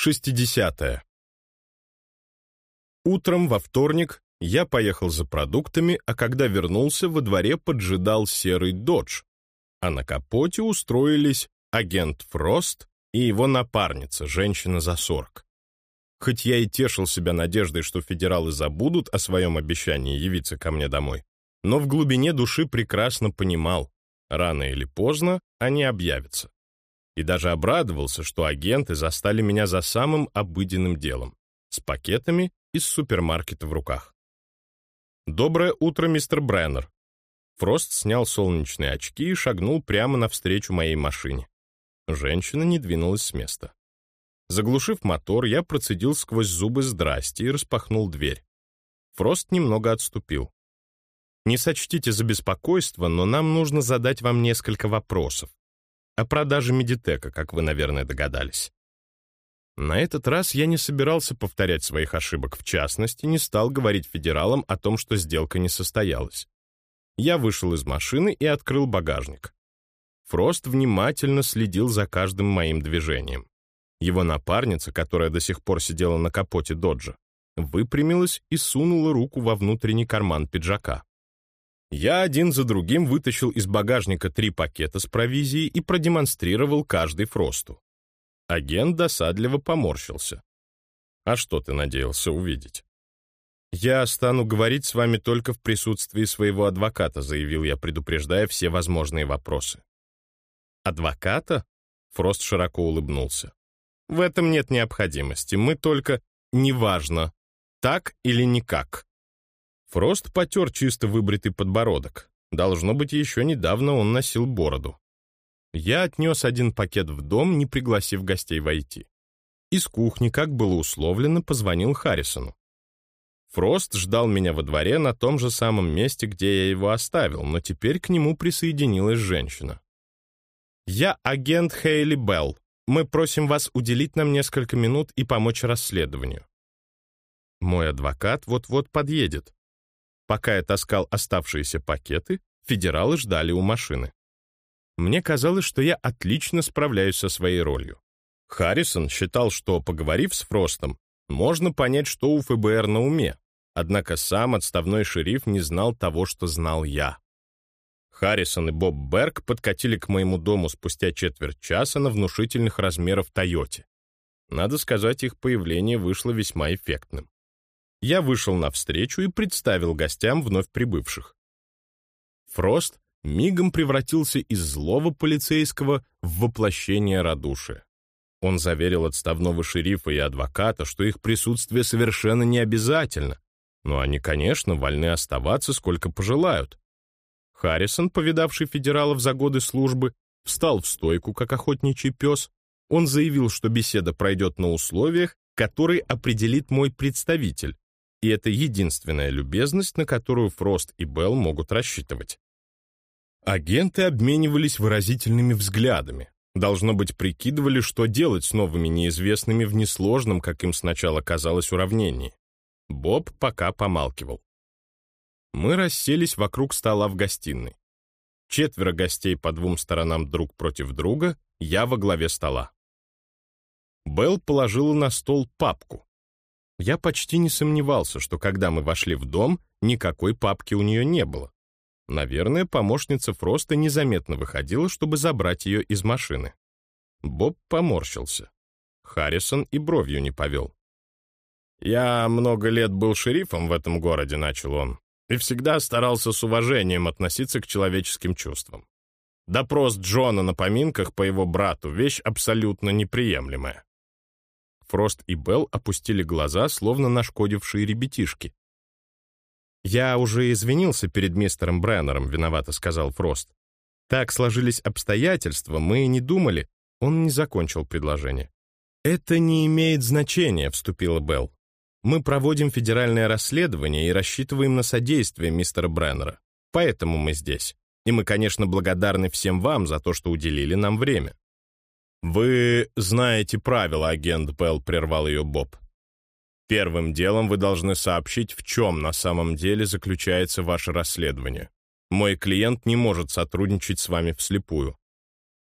60. -е. Утром во вторник я поехал за продуктами, а когда вернулся, во дворе поджидал серый додж, а на капоте устроились агент Фрост и его напарница, женщина за сорок. Хоть я и тешил себя надеждой, что федералы забудут о своем обещании явиться ко мне домой, но в глубине души прекрасно понимал, рано или поздно они объявятся и даже обрадовался, что агенты застали меня за самым обыденным делом — с пакетами из супермаркета в руках. «Доброе утро, мистер Бреннер». Фрост снял солнечные очки и шагнул прямо навстречу моей машине. Женщина не двинулась с места. Заглушив мотор, я процедил сквозь зубы «здрасте» и распахнул дверь. Фрост немного отступил. «Не сочтите за беспокойство, но нам нужно задать вам несколько вопросов о продаже Медитека, как вы, наверное, догадались. На этот раз я не собирался повторять своих ошибок, в частности, не стал говорить федералам о том, что сделка не состоялась. Я вышел из машины и открыл багажник. Фрост внимательно следил за каждым моим движением. Его напарница, которая до сих пор сидела на капоте доджа, выпрямилась и сунула руку во внутренний карман пиджака. Я один за другим вытащил из багажника три пакета с провизией и продемонстрировал каждый Фросту. Агент досадливо поморщился. «А что ты надеялся увидеть?» «Я стану говорить с вами только в присутствии своего адвоката», заявил я, предупреждая все возможные вопросы. «Адвоката?» Фрост широко улыбнулся. «В этом нет необходимости. Мы только... Неважно, так или никак. Фрост потер чисто выбритый подбородок. Должно быть, еще недавно он носил бороду. Я отнес один пакет в дом, не пригласив гостей войти. Из кухни, как было условлено, позвонил Харрисону. Фрост ждал меня во дворе на том же самом месте, где я его оставил, но теперь к нему присоединилась женщина. «Я агент Хейли Белл. Мы просим вас уделить нам несколько минут и помочь расследованию». Мой адвокат вот-вот подъедет. Пока я таскал оставшиеся пакеты, федералы ждали у машины. Мне казалось, что я отлично справляюсь со своей ролью. Харрисон считал, что, поговорив с Фростом, можно понять, что у ФБР на уме, однако сам отставной шериф не знал того, что знал я. Харрисон и Боб Берг подкатили к моему дому спустя четверть часа на внушительных размеров «Тойоте». Надо сказать, их появление вышло весьма эффектным я вышел навстречу и представил гостям вновь прибывших. Фрост мигом превратился из злого полицейского в воплощение радушия. Он заверил отставного шерифа и адвоката, что их присутствие совершенно не обязательно, но они, конечно, вольны оставаться сколько пожелают. Харрисон, повидавший федералов за годы службы, встал в стойку, как охотничий пес. Он заявил, что беседа пройдет на условиях, которые определит мой представитель, и это единственная любезность, на которую Фрост и Белл могут рассчитывать. Агенты обменивались выразительными взглядами. Должно быть, прикидывали, что делать с новыми неизвестными в несложном, как им сначала казалось, уравнении. Боб пока помалкивал. Мы расселись вокруг стола в гостиной. Четверо гостей по двум сторонам друг против друга, я во главе стола. Белл положила на стол папку. Я почти не сомневался, что когда мы вошли в дом, никакой папки у нее не было. Наверное, помощница Фроста незаметно выходила, чтобы забрать ее из машины. Боб поморщился. Харрисон и бровью не повел. «Я много лет был шерифом в этом городе», — начал он, «и всегда старался с уважением относиться к человеческим чувствам. Допрос Джона на поминках по его брату — вещь абсолютно неприемлемая. Фрост и Белл опустили глаза, словно нашкодившие ребятишки. «Я уже извинился перед мистером Бреннером», — виновато сказал Фрост. «Так сложились обстоятельства, мы не думали...» Он не закончил предложение. «Это не имеет значения», — вступила Белл. «Мы проводим федеральное расследование и рассчитываем на содействие мистера Бреннера. Поэтому мы здесь. И мы, конечно, благодарны всем вам за то, что уделили нам время». «Вы знаете правила, агент Белл», — прервал ее Боб. «Первым делом вы должны сообщить, в чем на самом деле заключается ваше расследование. Мой клиент не может сотрудничать с вами вслепую».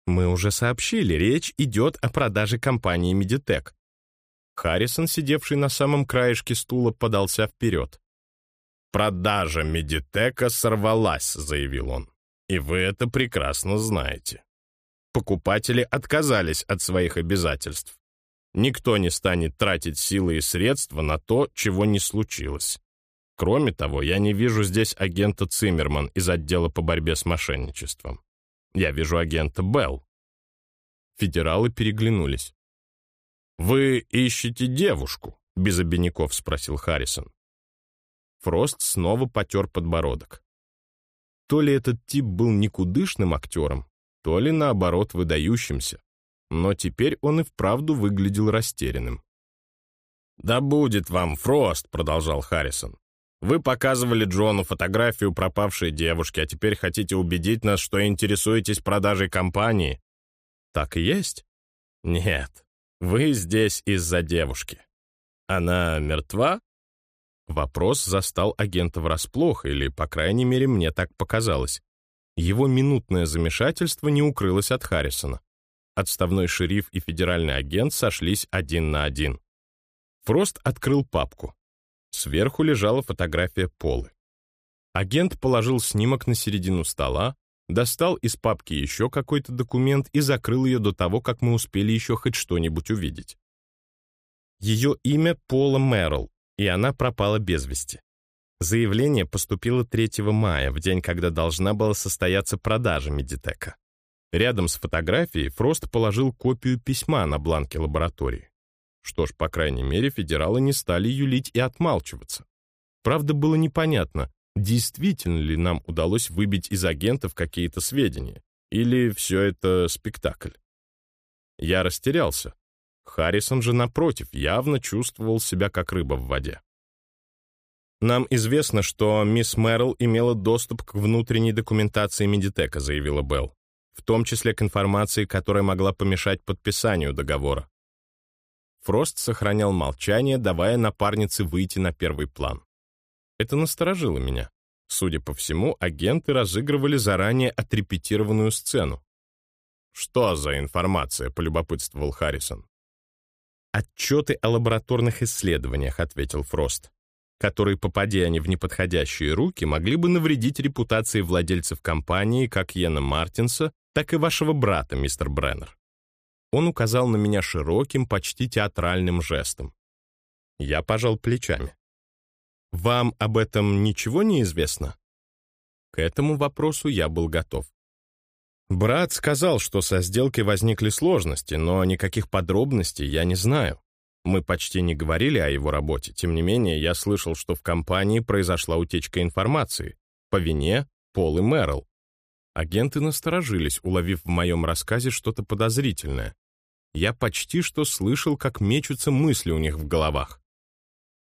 «Мы уже сообщили, речь идет о продаже компании Медитек. Харрисон, сидевший на самом краешке стула, подался вперед. «Продажа Медитека сорвалась», — заявил он. «И вы это прекрасно знаете. Покупатели отказались от своих обязательств. Никто не станет тратить силы и средства на то, чего не случилось. Кроме того, я не вижу здесь агента Циммерман из отдела по борьбе с мошенничеством. Я вижу агента Белл. Федералы переглянулись. «Вы ищете девушку?» — без обиняков спросил Харрисон. Фрост снова потер подбородок. То ли этот тип был никудышным актером, то ли, наоборот, выдающимся. Но теперь он и вправду выглядел растерянным. «Да будет вам, Фрост», — продолжал Харрисон. «Вы показывали Джону фотографию пропавшей девушки, а теперь хотите убедить нас, что интересуетесь продажей компании?» «Так и есть?» «Нет, вы здесь из-за девушки. Она мертва?» Вопрос застал агента врасплох, или, по крайней мере, мне так показалось. Его минутное замешательство не укрылось от Харрисона. Отставной шериф и федеральный агент сошлись один на один. Фрост открыл папку. Сверху лежала фотография Полы. Агент положил снимок на середину стола, достал из папки еще какой-то документ и закрыл ее до того, как мы успели еще хоть что-нибудь увидеть. Ее имя Пола Мэрл, и она пропала без вести. Заявление поступило 3 мая, в день, когда должна была состояться продажа Медитека. Рядом с фотографией Фрост положил копию письма на бланке лаборатории. Что ж, по крайней мере, федералы не стали юлить и отмалчиваться. Правда, было непонятно, действительно ли нам удалось выбить из агентов какие-то сведения, или все это спектакль. Я растерялся. Харрисон же, напротив, явно чувствовал себя как рыба в воде. «Нам известно, что мисс Мэрл имела доступ к внутренней документации Медитека», заявила Белл, в том числе к информации, которая могла помешать подписанию договора. Фрост сохранял молчание, давая напарнице выйти на первый план. Это насторожило меня. Судя по всему, агенты разыгрывали заранее отрепетированную сцену. «Что за информация?» — полюбопытствовал Харрисон. «Отчеты о лабораторных исследованиях», — ответил Фрост, которые, попадя они в неподходящие руки, могли бы навредить репутации владельцев компании как Йена Мартинса, так и вашего брата, мистер Бреннер. Он указал на меня широким, почти театральным жестом. Я пожал плечами. Вам об этом ничего не известно? К этому вопросу я был готов. Брат сказал, что со сделкой возникли сложности, но никаких подробностей я не знаю. Мы почти не говорили о его работе, тем не менее я слышал, что в компании произошла утечка информации по вине Пол и Мэрл. Агенты насторожились, уловив в моем рассказе что-то подозрительное. Я почти что слышал, как мечутся мысли у них в головах.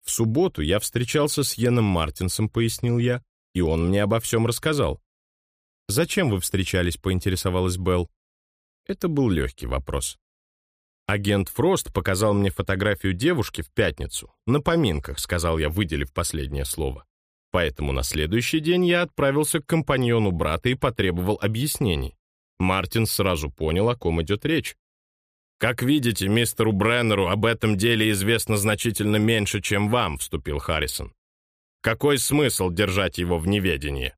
В субботу я встречался с Йеном Мартинсом, пояснил я, и он мне обо всем рассказал. «Зачем вы встречались?» — поинтересовалась Белл. Это был легкий вопрос. Агент Фрост показал мне фотографию девушки в пятницу. На поминках, сказал я, выделив последнее слово. Поэтому на следующий день я отправился к компаньону брата и потребовал объяснений. Мартин сразу понял, о ком идет речь. «Как видите, мистеру Бреннеру об этом деле известно значительно меньше, чем вам», — вступил Харрисон. «Какой смысл держать его в неведении?»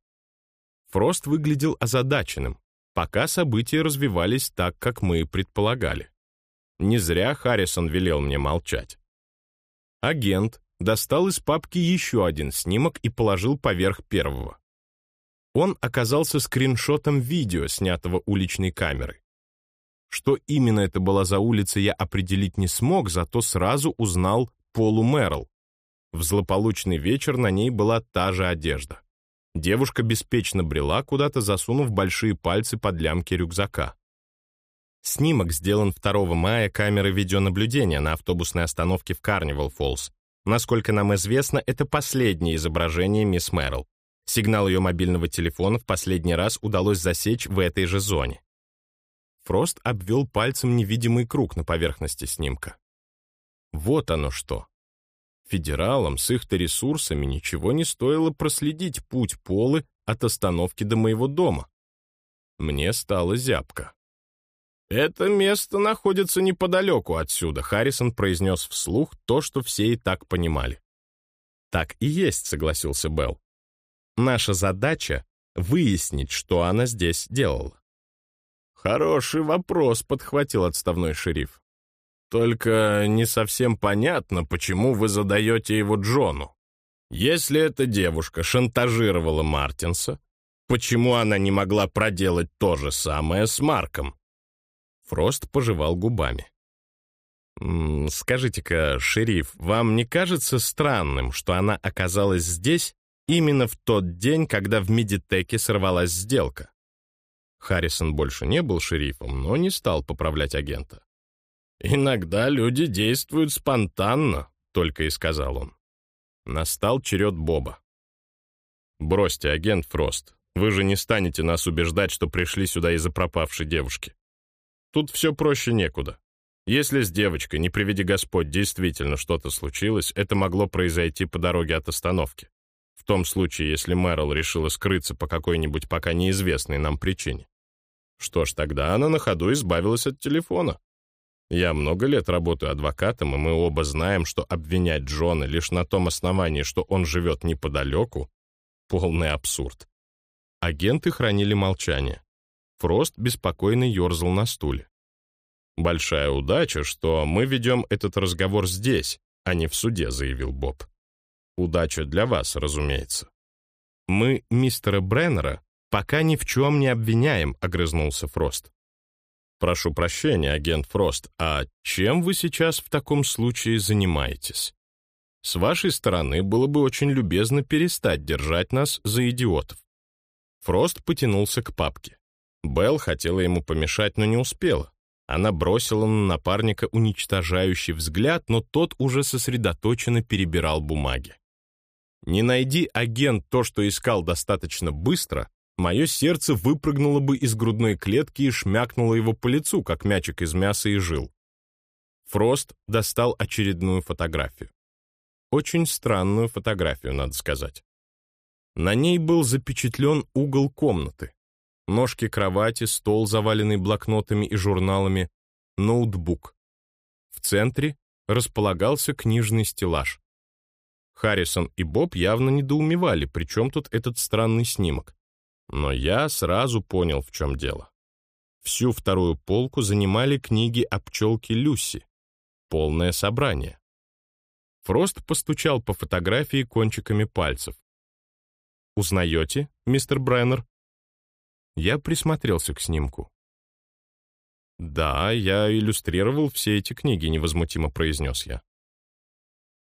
Фрост выглядел озадаченным, пока события развивались так, как мы и предполагали. Не зря Харрисон велел мне молчать. Агент достал из папки еще один снимок и положил поверх первого. Он оказался скриншотом видео, снятого уличной камерой. Что именно это была за улица, я определить не смог, зато сразу узнал Полу Мэрл. В злополучный вечер на ней была та же одежда. Девушка беспечно брела, куда-то засунув большие пальцы под лямки рюкзака. Снимок сделан 2 мая камеры видеонаблюдения на автобусной остановке в Карнивал Фоллс. Насколько нам известно, это последнее изображение мисс Мэрл. Сигнал ее мобильного телефона в последний раз удалось засечь в этой же зоне. Фрост обвел пальцем невидимый круг на поверхности снимка. Вот оно что. Федералам с их-то ресурсами ничего не стоило проследить путь Полы от остановки до моего дома. Мне стало зябко. «Это место находится неподалеку отсюда», — Харрисон произнес вслух то, что все и так понимали. «Так и есть», — согласился Белл. «Наша задача — выяснить, что она здесь делала». «Хороший вопрос», — подхватил отставной шериф. «Только не совсем понятно, почему вы задаете его Джону. Если эта девушка шантажировала Мартинса, почему она не могла проделать то же самое с Марком?» Фрост пожевал губами. «Скажите-ка, шериф, вам не кажется странным, что она оказалась здесь именно в тот день, когда в Медитеке сорвалась сделка?» Харрисон больше не был шерифом, но не стал поправлять агента. «Иногда люди действуют спонтанно», — только и сказал он. Настал черед Боба. «Бросьте, агент Фрост, вы же не станете нас убеждать, что пришли сюда из-за пропавшей девушки. Тут все проще некуда. Если с девочкой, не приведи Господь, действительно что-то случилось, это могло произойти по дороге от остановки. В том случае, если Мэрил решила скрыться по какой-нибудь пока неизвестной нам причине. Что ж, тогда она на ходу избавилась от телефона. Я много лет работаю адвокатом, и мы оба знаем, что обвинять Джона лишь на том основании, что он живет неподалеку, полный абсурд. Агенты хранили молчание. Фрост беспокойно ерзал на стуле. «Большая удача, что мы ведем этот разговор здесь, а не в суде», — заявил Боб. «Удача для вас, разумеется». «Мы мистера Бреннера пока ни в чем не обвиняем», — огрызнулся Фрост. «Прошу прощения, агент Фрост, а чем вы сейчас в таком случае занимаетесь? С вашей стороны было бы очень любезно перестать держать нас за идиотов». Фрост потянулся к папке. Белл хотела ему помешать, но не успела. Она бросила на напарника уничтожающий взгляд, но тот уже сосредоточенно перебирал бумаги. Не найди агент то, что искал достаточно быстро, мое сердце выпрыгнуло бы из грудной клетки и шмякнуло его по лицу, как мячик из мяса и жил. Фрост достал очередную фотографию. Очень странную фотографию, надо сказать. На ней был запечатлен угол комнаты ножки кровати, стол, заваленный блокнотами и журналами, ноутбук. В центре располагался книжный стеллаж. Харрисон и Боб явно недоумевали, при чем тут этот странный снимок. Но я сразу понял, в чем дело. Всю вторую полку занимали книги о пчелке Люси. Полное собрание. Фрост постучал по фотографии кончиками пальцев. «Узнаете, мистер Бреннер?» Я присмотрелся к снимку. «Да, я иллюстрировал все эти книги», — невозмутимо произнес я.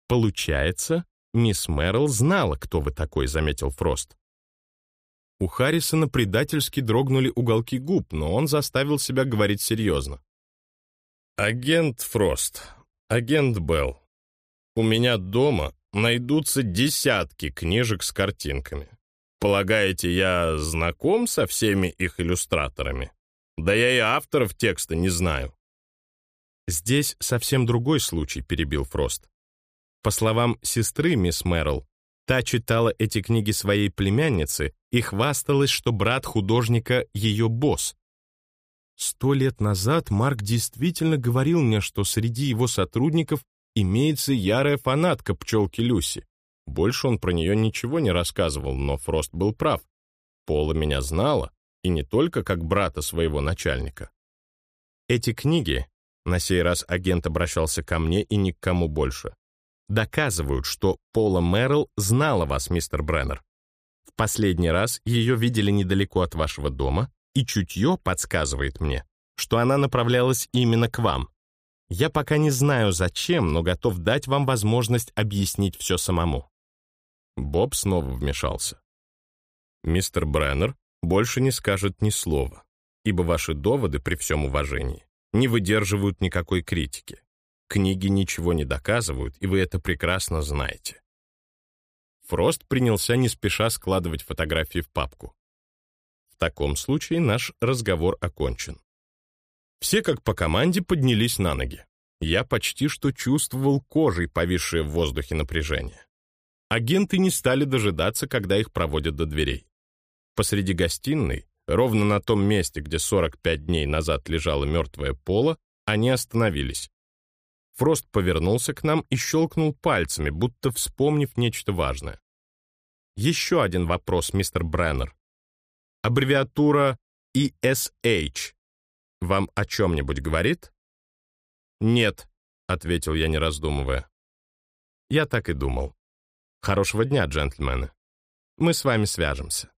«Получается, мисс Мэрил знала, кто вы такой», — заметил Фрост. У Харрисона предательски дрогнули уголки губ, но он заставил себя говорить серьезно. «Агент Фрост, агент Белл, у меня дома найдутся десятки книжек с картинками. Полагаете, я знаком со всеми их иллюстраторами? Да я и авторов текста не знаю. Здесь совсем другой случай, перебил Фрост. По словам сестры мисс Мэрил, та читала эти книги своей племяннице и хвасталась, что брат художника — ее босс. Сто лет назад Марк действительно говорил мне, что среди его сотрудников имеется ярая фанатка пчелки Люси. Больше он про нее ничего не рассказывал, но Фрост был прав. Пола меня знала, и не только как брата своего начальника. Эти книги, на сей раз агент обращался ко мне и ни к кому больше, доказывают, что Пола Мэрил знала вас, мистер Бреннер. В последний раз ее видели недалеко от вашего дома, и чутье подсказывает мне, что она направлялась именно к вам. Я пока не знаю зачем, но готов дать вам возможность объяснить все самому. Боб снова вмешался. «Мистер Бреннер больше не скажет ни слова, ибо ваши доводы, при всем уважении, не выдерживают никакой критики. Книги ничего не доказывают, и вы это прекрасно знаете». Фрост принялся не спеша складывать фотографии в папку. В таком случае наш разговор окончен. Все как по команде поднялись на ноги. Я почти что чувствовал кожей повисшее в воздухе напряжение. Агенты не стали дожидаться, когда их проводят до дверей. Посреди гостиной, Ровно на том месте, где 45 дней назад лежало мертвое поло, они остановились. Фрост повернулся к нам и щелкнул пальцами, будто вспомнив нечто важное. Еще один вопрос, мистер Бреннер. Аббревиатура ESH вам о чем-нибудь говорит? Нет, ответил я, не раздумывая. Я так и думал. Хорошего дня, джентльмены. Мы с вами свяжемся.